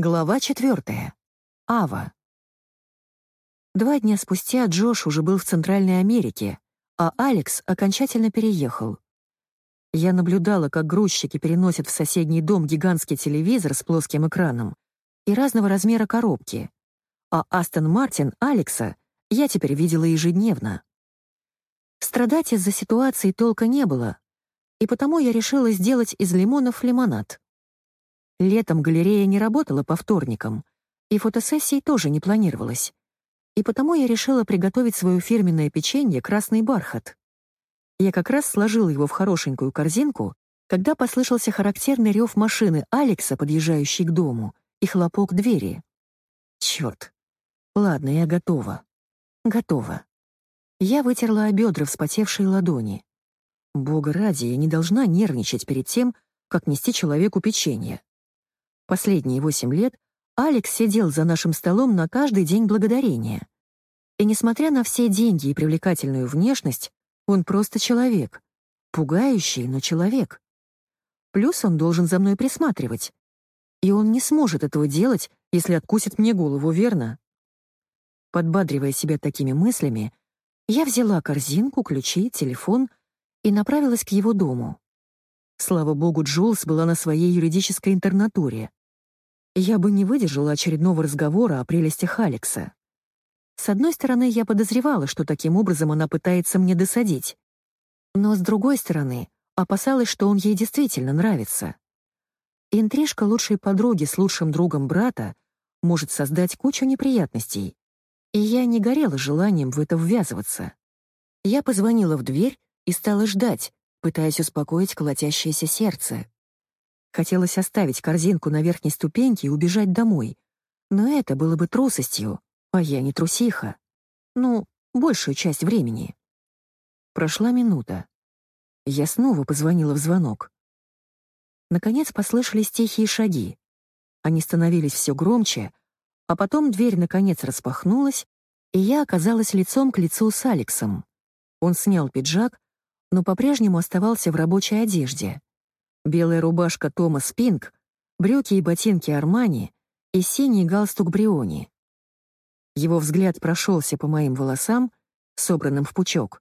Глава четвертая. Ава. Два дня спустя Джош уже был в Центральной Америке, а Алекс окончательно переехал. Я наблюдала, как грузчики переносят в соседний дом гигантский телевизор с плоским экраном и разного размера коробки, а Астон Мартин Алекса я теперь видела ежедневно. Страдать из-за ситуации толка не было, и потому я решила сделать из лимонов лимонад. Летом галерея не работала по вторникам, и фотосессий тоже не планировалось. И потому я решила приготовить свое фирменное печенье «Красный бархат». Я как раз сложила его в хорошенькую корзинку, когда послышался характерный рев машины Алекса, подъезжающей к дому, и хлопок двери. Черт. Ладно, я готова. Готова. Я вытерла о бедра вспотевшие ладони. Бога ради, я не должна нервничать перед тем, как нести человеку печенье. Последние восемь лет Алекс сидел за нашим столом на каждый день благодарения. И несмотря на все деньги и привлекательную внешность, он просто человек. Пугающий, но человек. Плюс он должен за мной присматривать. И он не сможет этого делать, если откусит мне голову, верно? Подбадривая себя такими мыслями, я взяла корзинку, ключи, телефон и направилась к его дому. Слава богу, Джулс была на своей юридической интернатуре. Я бы не выдержала очередного разговора о прелестях Алекса. С одной стороны, я подозревала, что таким образом она пытается мне досадить. Но с другой стороны, опасалась, что он ей действительно нравится. Интрижка лучшей подруги с лучшим другом брата может создать кучу неприятностей. И я не горела желанием в это ввязываться. Я позвонила в дверь и стала ждать, пытаясь успокоить колотящееся сердце. Хотелось оставить корзинку на верхней ступеньке и убежать домой. Но это было бы трусостью, а я не трусиха. Ну, большую часть времени. Прошла минута. Я снова позвонила в звонок. Наконец послышались тихие шаги. Они становились все громче, а потом дверь наконец распахнулась, и я оказалась лицом к лицу с Алексом. Он снял пиджак, но по-прежнему оставался в рабочей одежде белая рубашка Томас Пинк, брюки и ботинки Армани и синий галстук Бриони. Его взгляд прошелся по моим волосам, собранным в пучок,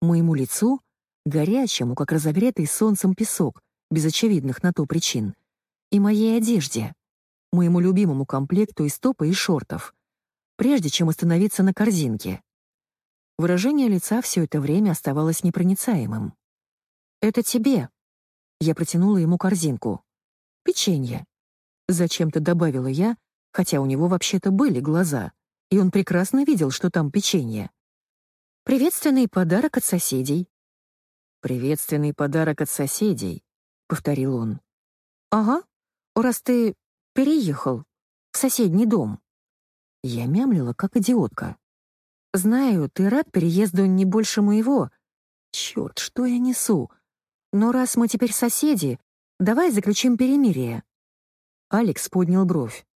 моему лицу, горячему, как разогретый солнцем песок, без очевидных на то причин, и моей одежде, моему любимому комплекту из топа и шортов, прежде чем остановиться на корзинке. Выражение лица все это время оставалось непроницаемым. «Это тебе», я протянула ему корзинку. «Печенье». Зачем-то добавила я, хотя у него вообще-то были глаза, и он прекрасно видел, что там печенье. «Приветственный подарок от соседей». «Приветственный подарок от соседей», — повторил он. «Ага, раз ты переехал в соседний дом». Я мямлила, как идиотка. «Знаю, ты рад переезду не больше моего. Черт, что я несу? Но раз мы теперь соседи, давай заключим перемирие». Алекс поднял бровь.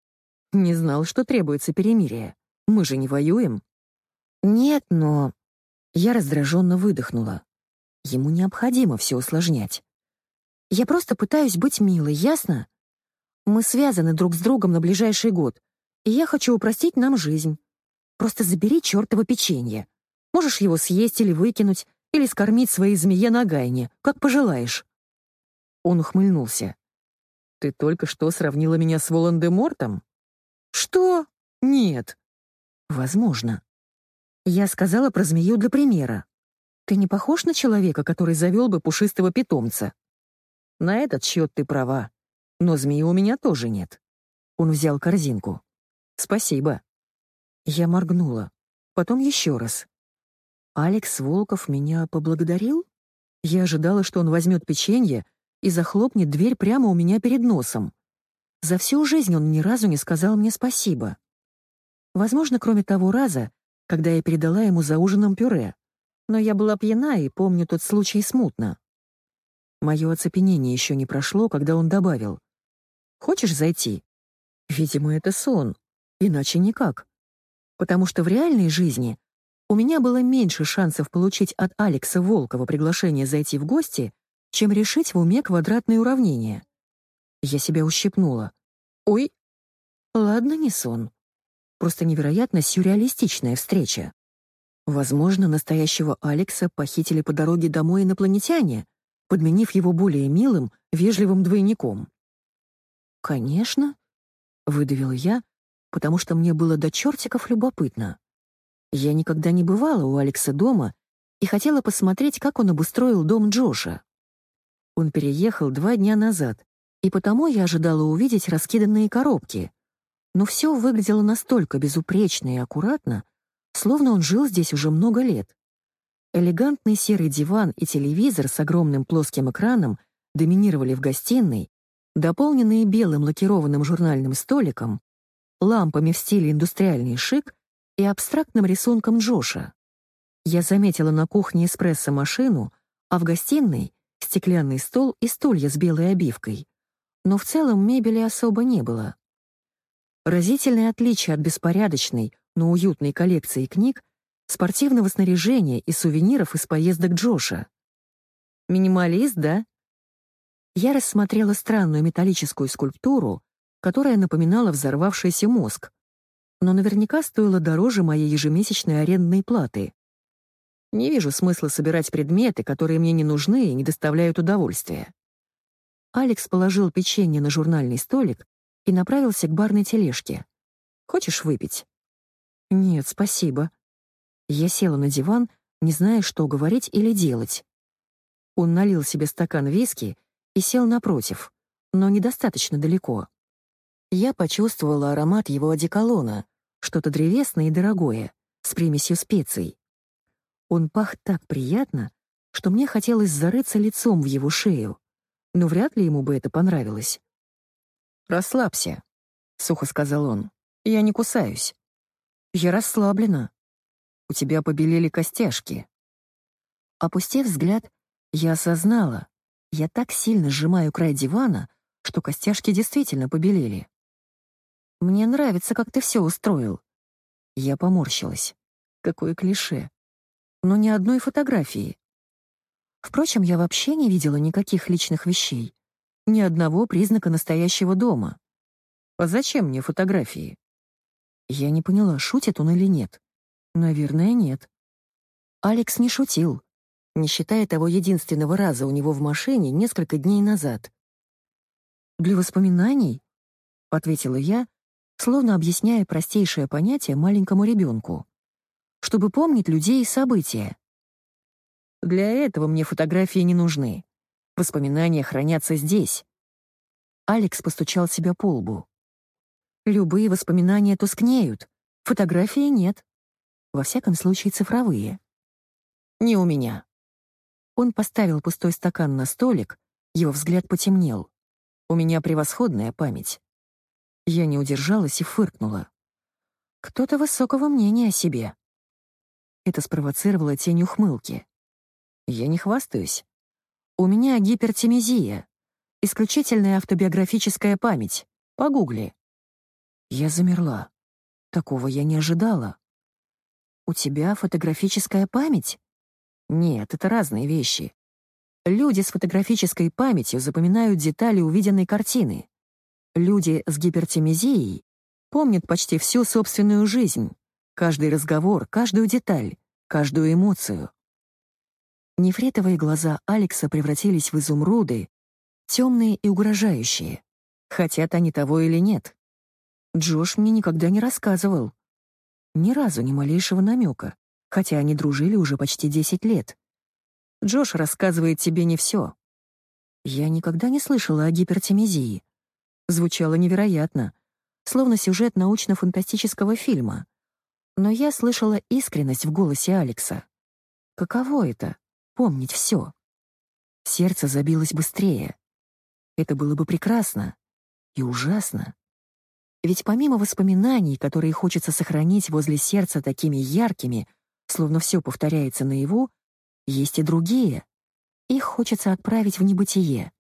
«Не знал, что требуется перемирие. Мы же не воюем». «Нет, но...» Я раздраженно выдохнула. Ему необходимо все усложнять. «Я просто пытаюсь быть милой, ясно? Мы связаны друг с другом на ближайший год, и я хочу упростить нам жизнь. Просто забери чертово печенье. Можешь его съесть или выкинуть, или скормить своей змее на гайне, как пожелаешь». Он ухмыльнулся. «Ты только что сравнила меня с Волан-де-Мортом?» «Что? Нет». «Возможно». Я сказала про змею для примера. Ты не похож на человека, который завел бы пушистого питомца. На этот счет ты права. Но змеи у меня тоже нет. Он взял корзинку. Спасибо. Я моргнула. Потом еще раз. Алекс Волков меня поблагодарил? Я ожидала, что он возьмет печенье и захлопнет дверь прямо у меня перед носом. За всю жизнь он ни разу не сказал мне спасибо. Возможно, кроме того раза, когда я передала ему за ужином пюре. Но я была пьяна и помню тот случай смутно. Мое оцепенение еще не прошло, когда он добавил. «Хочешь зайти?» Видимо, это сон. Иначе никак. Потому что в реальной жизни у меня было меньше шансов получить от Алекса Волкова приглашение зайти в гости, чем решить в уме квадратные уравнения. Я себя ущипнула. «Ой!» Ладно, не сон. Просто невероятно сюрреалистичная встреча. Возможно, настоящего Алекса похитили по дороге домой инопланетяне, подменив его более милым, вежливым двойником. «Конечно», — выдавил я, потому что мне было до чертиков любопытно. Я никогда не бывала у Алекса дома и хотела посмотреть, как он обустроил дом Джоша. Он переехал два дня назад, и потому я ожидала увидеть раскиданные коробки. Но все выглядело настолько безупречно и аккуратно, словно он жил здесь уже много лет. Элегантный серый диван и телевизор с огромным плоским экраном доминировали в гостиной, дополненные белым лакированным журнальным столиком, лампами в стиле индустриальный шик и абстрактным рисунком Джоша. Я заметила на кухне эспрессо-машину, а в гостиной — стеклянный стол и стулья с белой обивкой. Но в целом мебели особо не было. Разительное отличие от беспорядочной, но уютной коллекции книг, спортивного снаряжения и сувениров из поездок Джоша. Минималист, да? Я рассмотрела странную металлическую скульптуру, которая напоминала взорвавшийся мозг, но наверняка стоила дороже моей ежемесячной арендной платы. Не вижу смысла собирать предметы, которые мне не нужны и не доставляют удовольствия. Алекс положил печенье на журнальный столик и направился к барной тележке. «Хочешь выпить?» «Нет, спасибо». Я села на диван, не зная, что говорить или делать. Он налил себе стакан виски и сел напротив, но недостаточно далеко. Я почувствовала аромат его одеколона, что-то древесное и дорогое, с примесью специй. Он пах так приятно, что мне хотелось зарыться лицом в его шею, но вряд ли ему бы это понравилось. «Расслабься», — сухо сказал он. «Я не кусаюсь». «Я расслаблена. У тебя побелели костяшки». Опустив взгляд, я осознала, я так сильно сжимаю край дивана, что костяшки действительно побелели. «Мне нравится, как ты все устроил». Я поморщилась. Какое клише. Но ни одной фотографии. Впрочем, я вообще не видела никаких личных вещей. Ни одного признака настоящего дома. А зачем мне фотографии? Я не поняла, шутит он или нет. Наверное, нет. Алекс не шутил, не считая того единственного раза у него в машине несколько дней назад. «Для воспоминаний?» — ответила я, словно объясняя простейшее понятие маленькому ребенку. «Чтобы помнить людей и события». «Для этого мне фотографии не нужны. Воспоминания хранятся здесь». Алекс постучал себя по лбу. «Любые воспоминания тускнеют, фотографии нет. Во всяком случае, цифровые». «Не у меня». Он поставил пустой стакан на столик, его взгляд потемнел. «У меня превосходная память. Я не удержалась и фыркнула. Кто-то высокого мнения о себе. Это спровоцировало тень ухмылки. Я не хвастаюсь. У меня гипертимизия. Исключительная автобиографическая память. Погугли. Я замерла. Такого я не ожидала. У тебя фотографическая память? Нет, это разные вещи. Люди с фотографической памятью запоминают детали увиденной картины. Люди с гипертимизией помнят почти всю собственную жизнь, каждый разговор, каждую деталь, каждую эмоцию. Нефритовые глаза Алекса превратились в изумруды, темные и угрожающие. Хотят они того или нет. Джош мне никогда не рассказывал. Ни разу ни малейшего намека, хотя они дружили уже почти 10 лет. Джош рассказывает тебе не все. Я никогда не слышала о гипертимизии. Звучало невероятно, словно сюжет научно-фантастического фильма. Но я слышала искренность в голосе Алекса. Каково это — помнить все? Сердце забилось быстрее. Это было бы прекрасно и ужасно. Ведь помимо воспоминаний, которые хочется сохранить возле сердца такими яркими, словно все повторяется наяву, есть и другие. Их хочется отправить в небытие.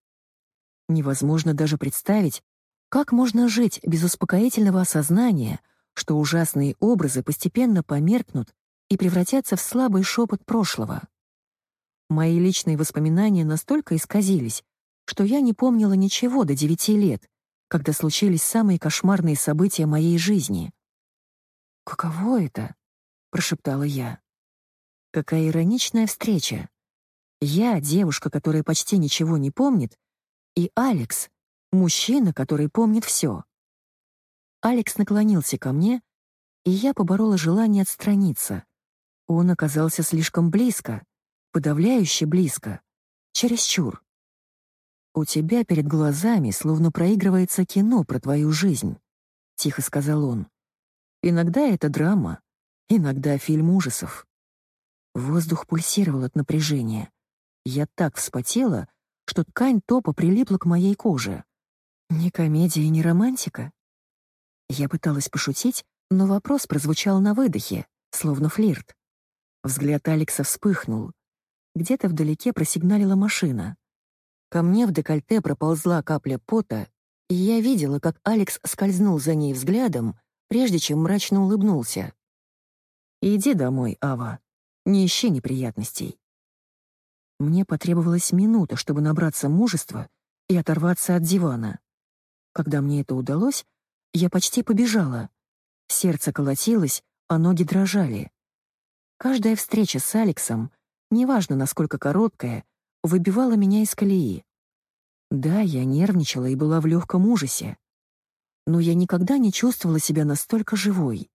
Невозможно даже представить, как можно жить без успокоительного осознания, что ужасные образы постепенно померкнут и превратятся в слабый шепот прошлого? Мои личные воспоминания настолько исказились, что я не помнила ничего до девяти лет, когда случились самые кошмарные события моей жизни. «Каково это?» — прошептала я. «Какая ироничная встреча. Я — девушка, которая почти ничего не помнит, и Алекс — мужчина, который помнит все». Алекс наклонился ко мне, и я поборола желание отстраниться. Он оказался слишком близко, подавляюще близко, чересчур. «У тебя перед глазами словно проигрывается кино про твою жизнь», — тихо сказал он. «Иногда это драма, иногда фильм ужасов». Воздух пульсировал от напряжения. Я так вспотела, что ткань топа прилипла к моей коже. Ни комедия, ни романтика. Я пыталась пошутить, но вопрос прозвучал на выдохе, словно флирт. Взгляд Алекса вспыхнул. Где-то вдалеке просигналила машина. Ко мне в декольте проползла капля пота, и я видела, как Алекс скользнул за ней взглядом, прежде чем мрачно улыбнулся. «Иди домой, Ава. Не ищи неприятностей». Мне потребовалась минута, чтобы набраться мужества и оторваться от дивана. Когда мне это удалось, я почти побежала. Сердце колотилось, а ноги дрожали. Каждая встреча с Алексом, неважно насколько короткая, выбивала меня из колеи. Да, я нервничала и была в легком ужасе. Но я никогда не чувствовала себя настолько живой.